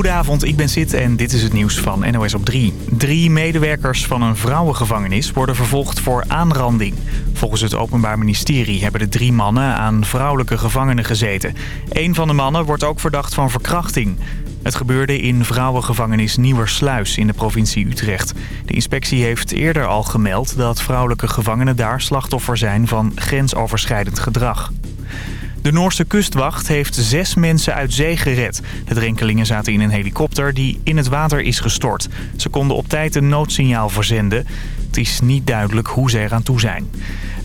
Goedenavond, ik ben Sid en dit is het nieuws van NOS op 3. Drie medewerkers van een vrouwengevangenis worden vervolgd voor aanranding. Volgens het Openbaar Ministerie hebben de drie mannen aan vrouwelijke gevangenen gezeten. Een van de mannen wordt ook verdacht van verkrachting. Het gebeurde in vrouwengevangenis Nieuwersluis in de provincie Utrecht. De inspectie heeft eerder al gemeld dat vrouwelijke gevangenen daar slachtoffer zijn van grensoverschrijdend gedrag. De Noorse kustwacht heeft zes mensen uit zee gered. De drenkelingen zaten in een helikopter die in het water is gestort. Ze konden op tijd een noodsignaal verzenden. Het is niet duidelijk hoe ze eraan toe zijn.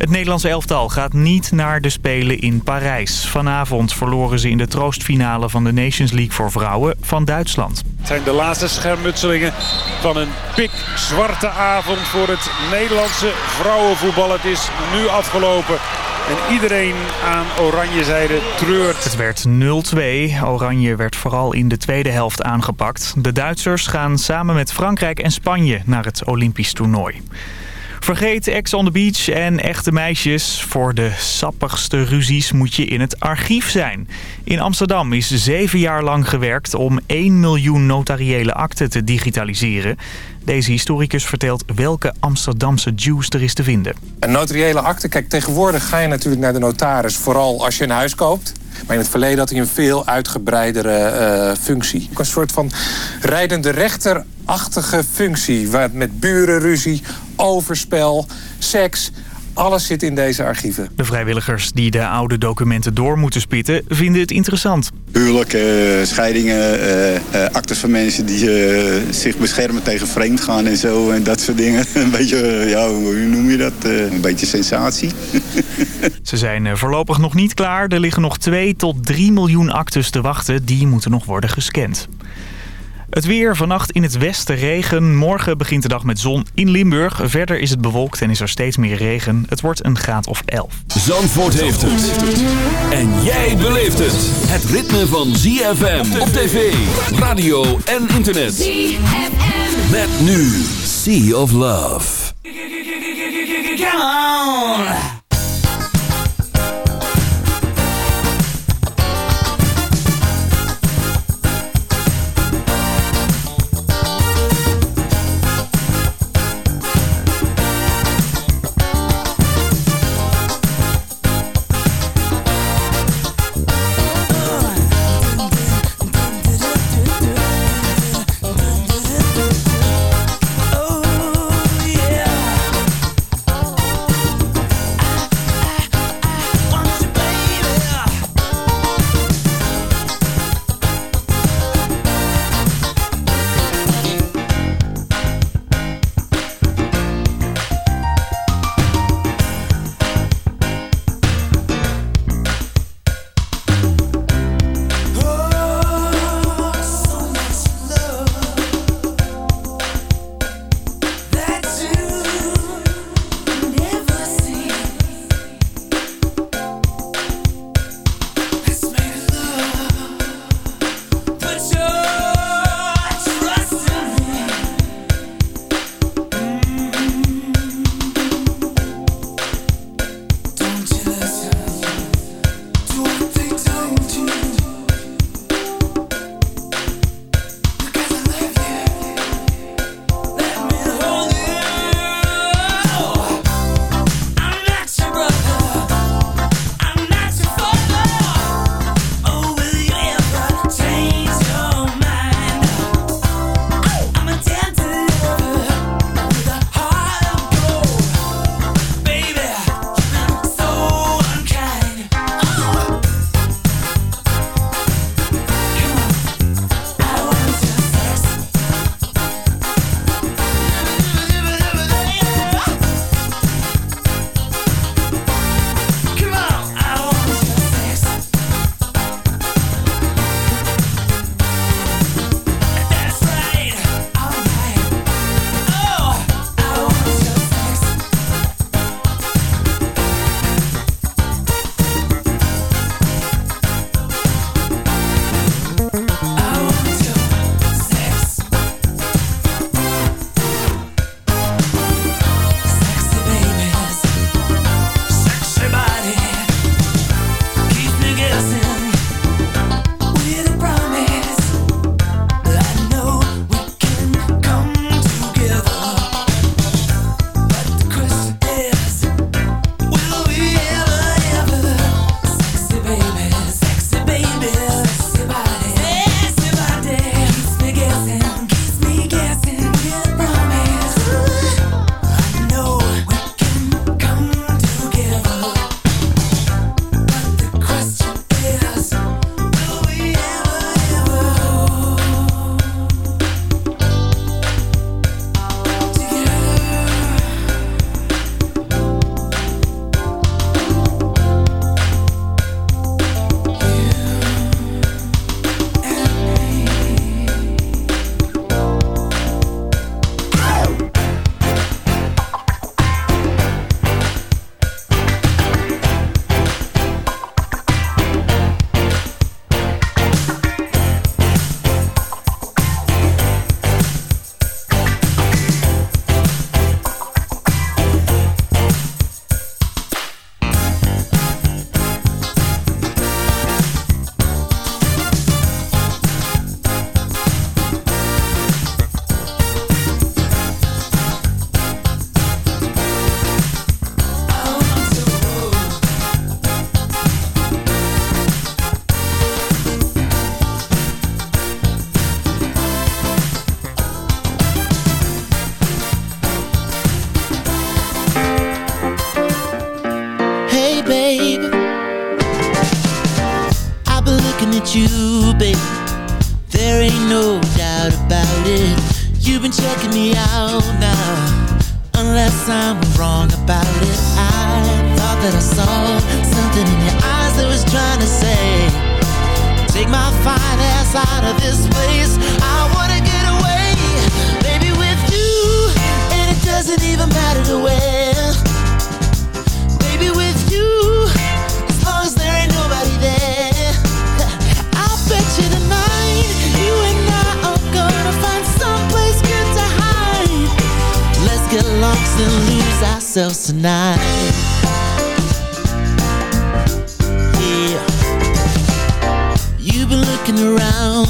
Het Nederlandse elftal gaat niet naar de Spelen in Parijs. Vanavond verloren ze in de troostfinale van de Nations League voor vrouwen van Duitsland. Het zijn de laatste schermutselingen van een pikzwarte avond voor het Nederlandse vrouwenvoetbal. Het is nu afgelopen. En iedereen aan Oranjezijde treurt. Het werd 0-2. Oranje werd vooral in de tweede helft aangepakt. De Duitsers gaan samen met Frankrijk en Spanje naar het Olympisch toernooi. Vergeet Ex on the Beach en echte meisjes. Voor de sappigste ruzies moet je in het archief zijn. In Amsterdam is zeven jaar lang gewerkt om 1 miljoen notariële akten te digitaliseren. Deze historicus vertelt welke Amsterdamse juice er is te vinden. Een notariële akte, kijk tegenwoordig ga je natuurlijk naar de notaris. Vooral als je een huis koopt. Maar in het verleden had hij een veel uitgebreidere uh, functie. Een soort van rijdende rechterachtige functie. Waar met burenruzie, overspel, seks... Alles zit in deze archieven. De vrijwilligers die de oude documenten door moeten spitten vinden het interessant. Huwelijken, uh, scheidingen, uh, uh, actes van mensen die zich beschermen tegen vreemd gaan en zo. En dat soort dingen. Een beetje, ja, hoe noem je dat? een beetje sensatie. Ze zijn voorlopig nog niet klaar. Er liggen nog 2 tot 3 miljoen actes te wachten. Die moeten nog worden gescand. Het weer vannacht in het westen regen. Morgen begint de dag met zon in Limburg. Verder is het bewolkt en is er steeds meer regen. Het wordt een graad of 11. Zandvoort heeft het. En jij beleeft het. Het ritme van ZFM op tv, radio en internet. ZFM. Met nu Sea of Love. Come on.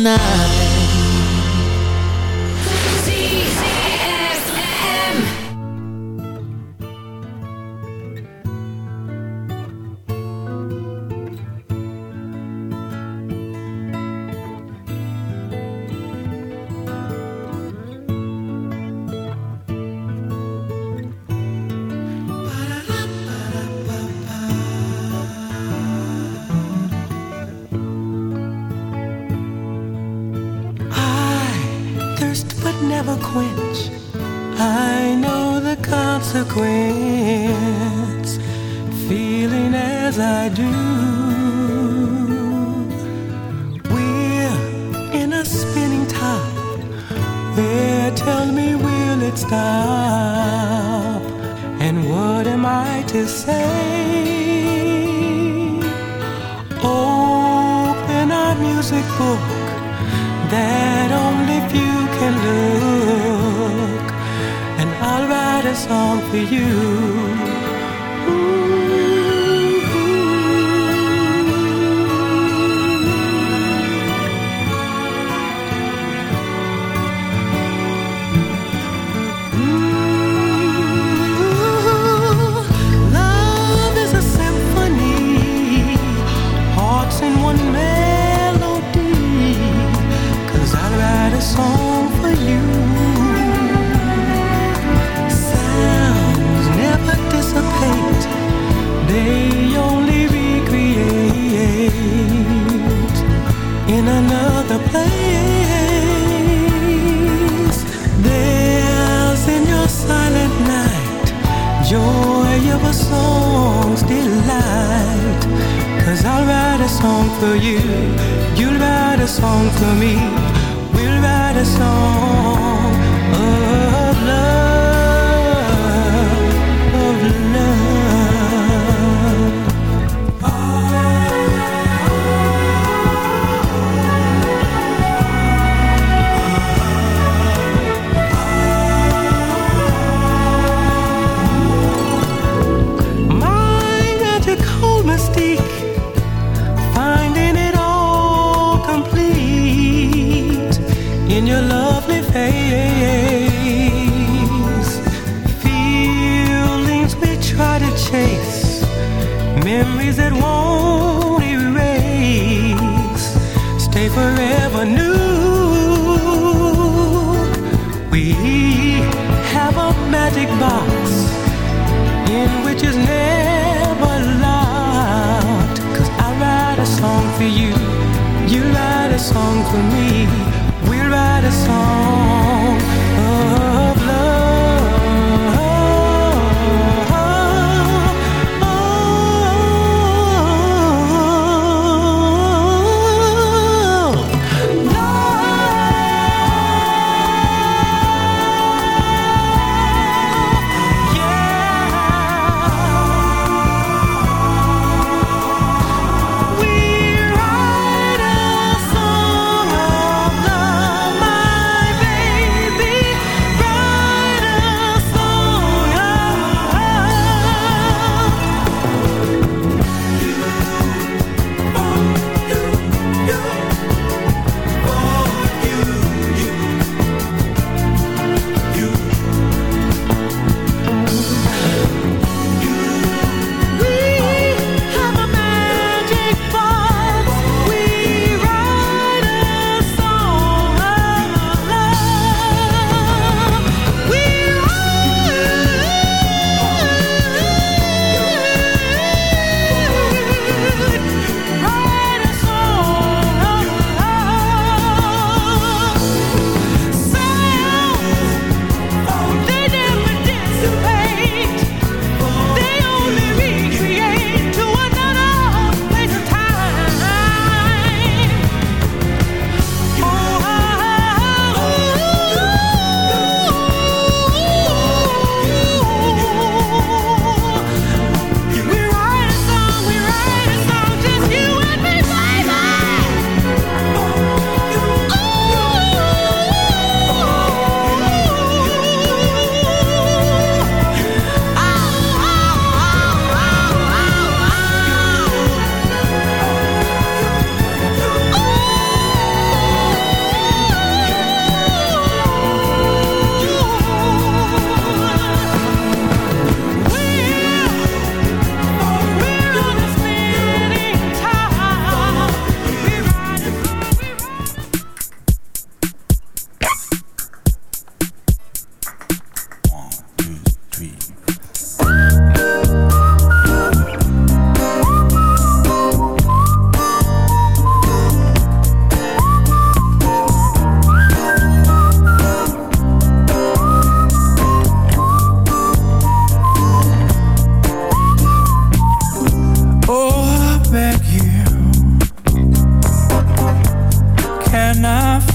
night. I'll write a song for you. You'll write a song for me. We'll write a song of love. For me.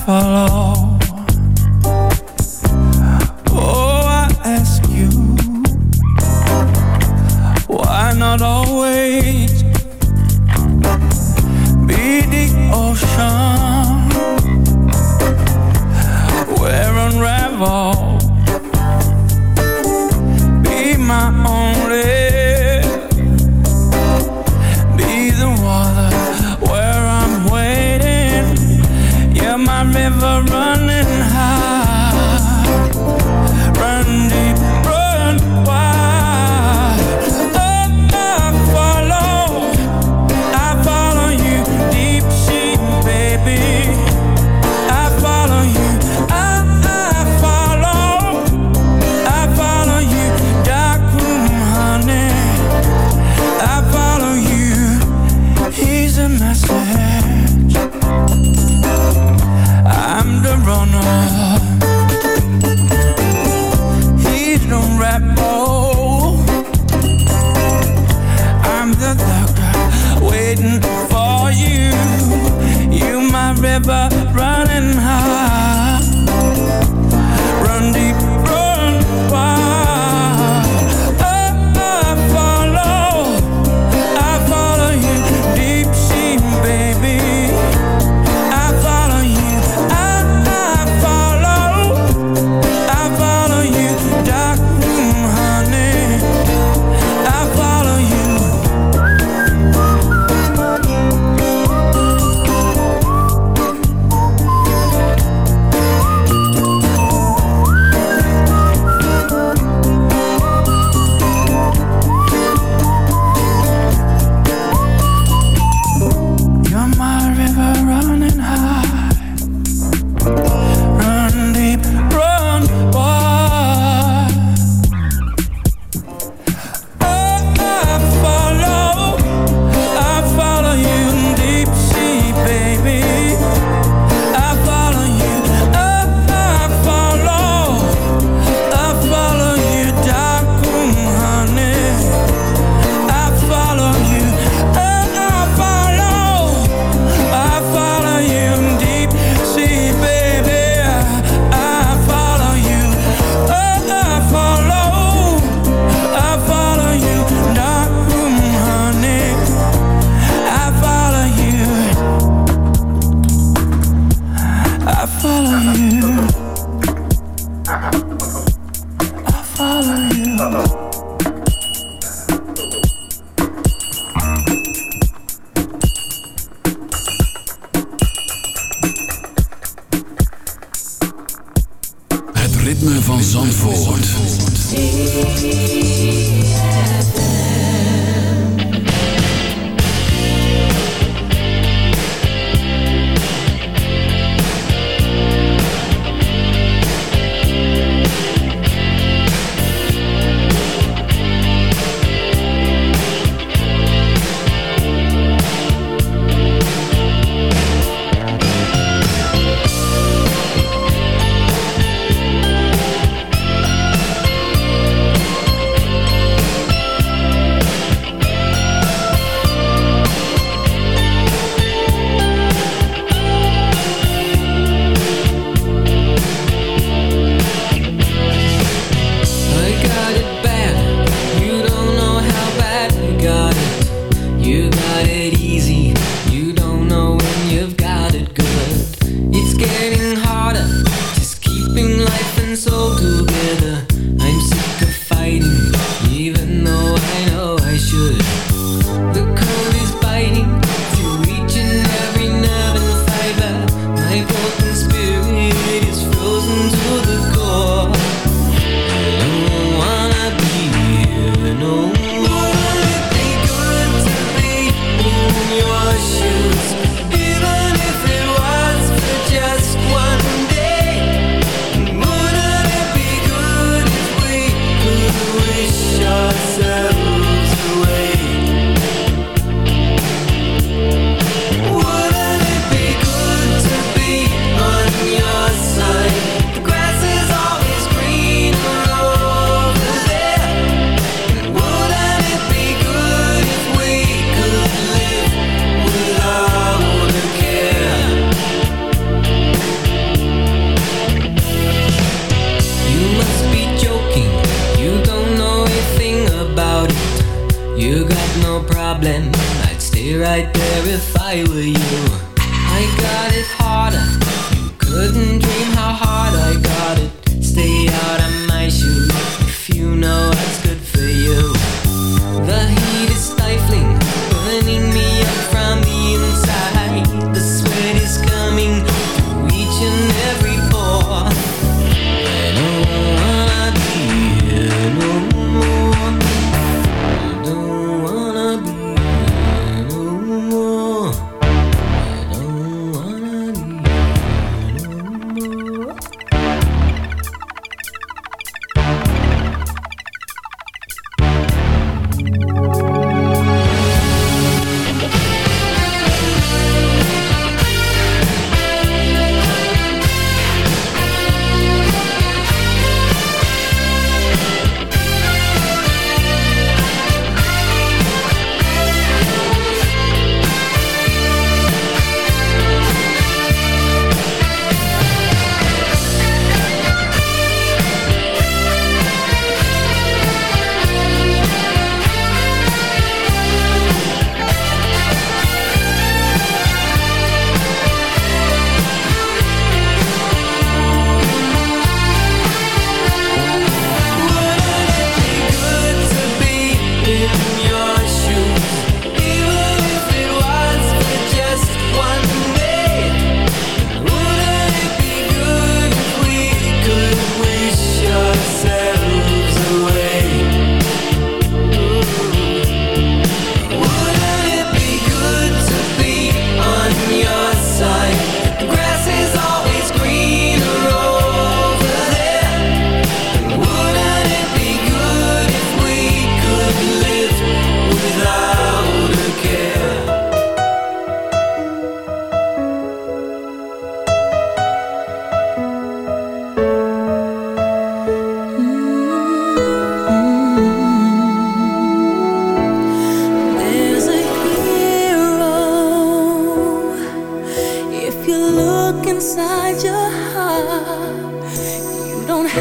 Follow?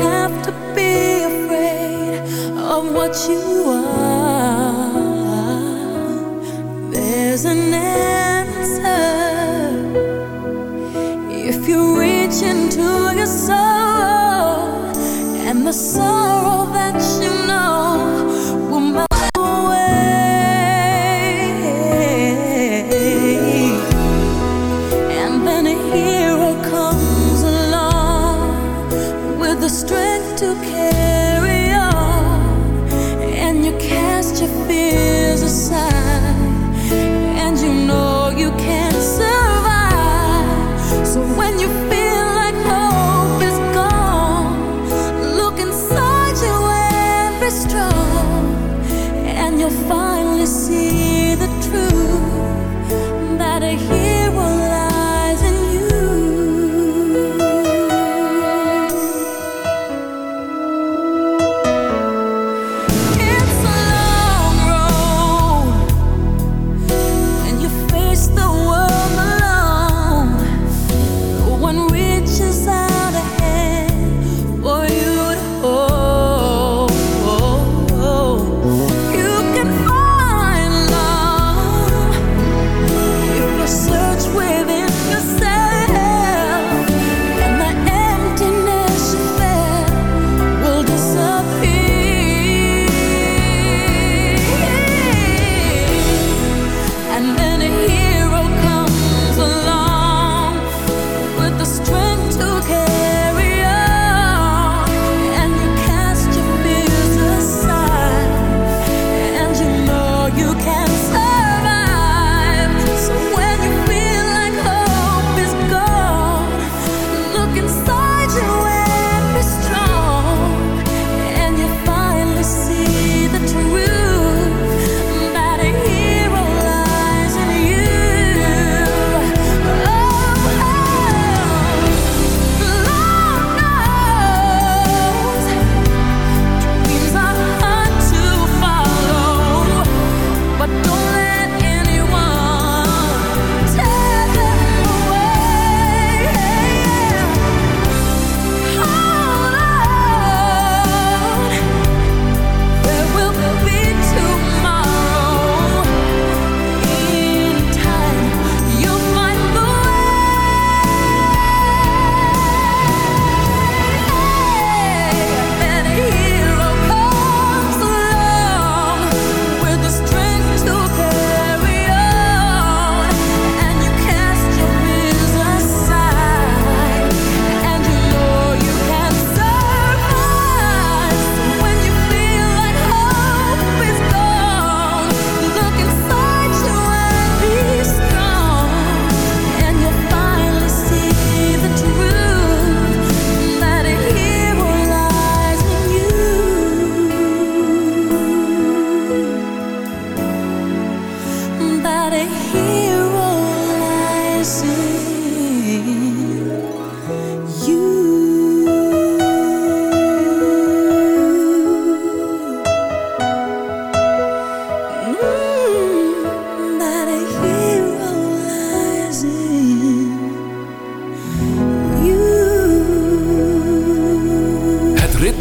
Have to be afraid of what you are.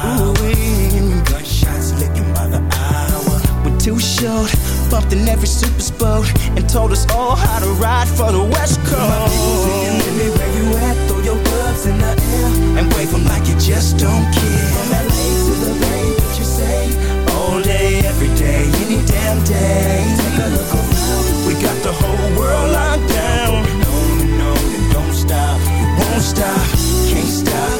power. Gunshots licking by the hour. When Too Short bumped in every super boat and told us all how to ride for the West Coast. My people singing, baby, where you at? Throw your gloves in the air and wave 'em like you just don't care. From LA to the Bay, what you say? All day, every day, any damn day. Take a look around, we got the whole world locked down. And on and don't stop, won't stop, can't stop,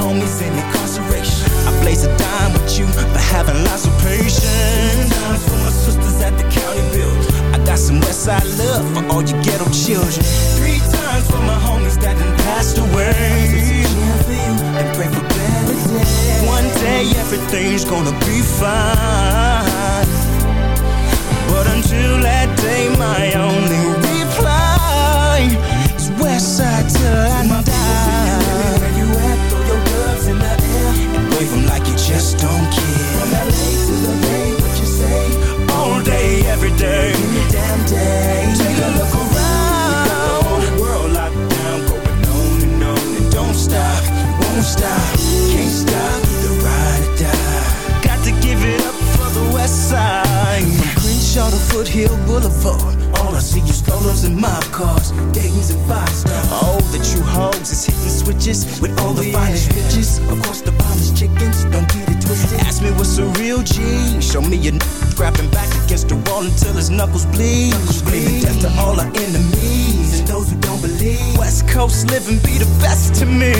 Homies in incarceration. I blaze a dime with you for having lots of patience. Two times for my sisters at the county build. I got some Westside love for all you ghetto children. Three times for my homies that done passed away. And pray for better days. One day everything's gonna be fine. But until that day, my only day, damn day. Take a look around. The whole world locked down, going on and on and don't stop, won't stop, can't stop, either ride or die. Got to give it up for the West Side. From Crenshaw to Foothill Boulevard. All I see is strollers and mob cars, Dayton's and five stars. Oh, the true hoes is hitting switches with all the finest bitches. Of course, the finest chickens, don't twisted. Me what's a real G. Show me n- grabbing back against the wall until his knuckles bleed. Screaming death to all our enemies and those who don't believe. West Coast living be the best to me.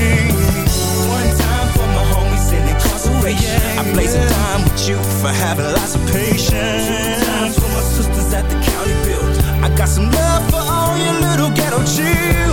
One time for my homies in incarceration. I blaze a time with you for having lots of patience. Two times for my sisters at the county build. I got some love for all your little ghetto children.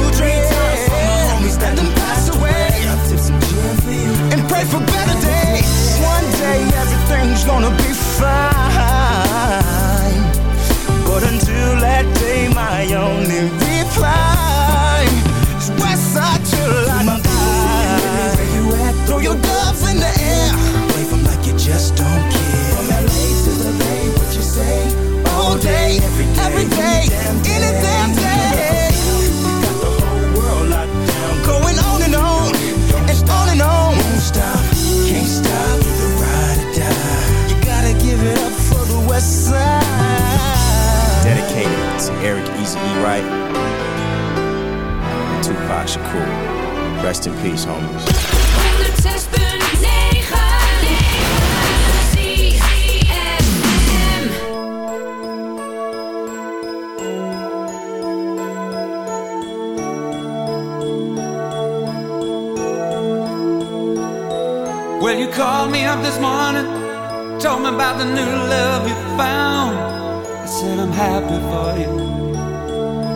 Eric Eazy E. Wright, and Tupac Shakur. Rest in peace, homies. Well, you called me up this morning, told me about the new love you found. I said, I'm happy for you.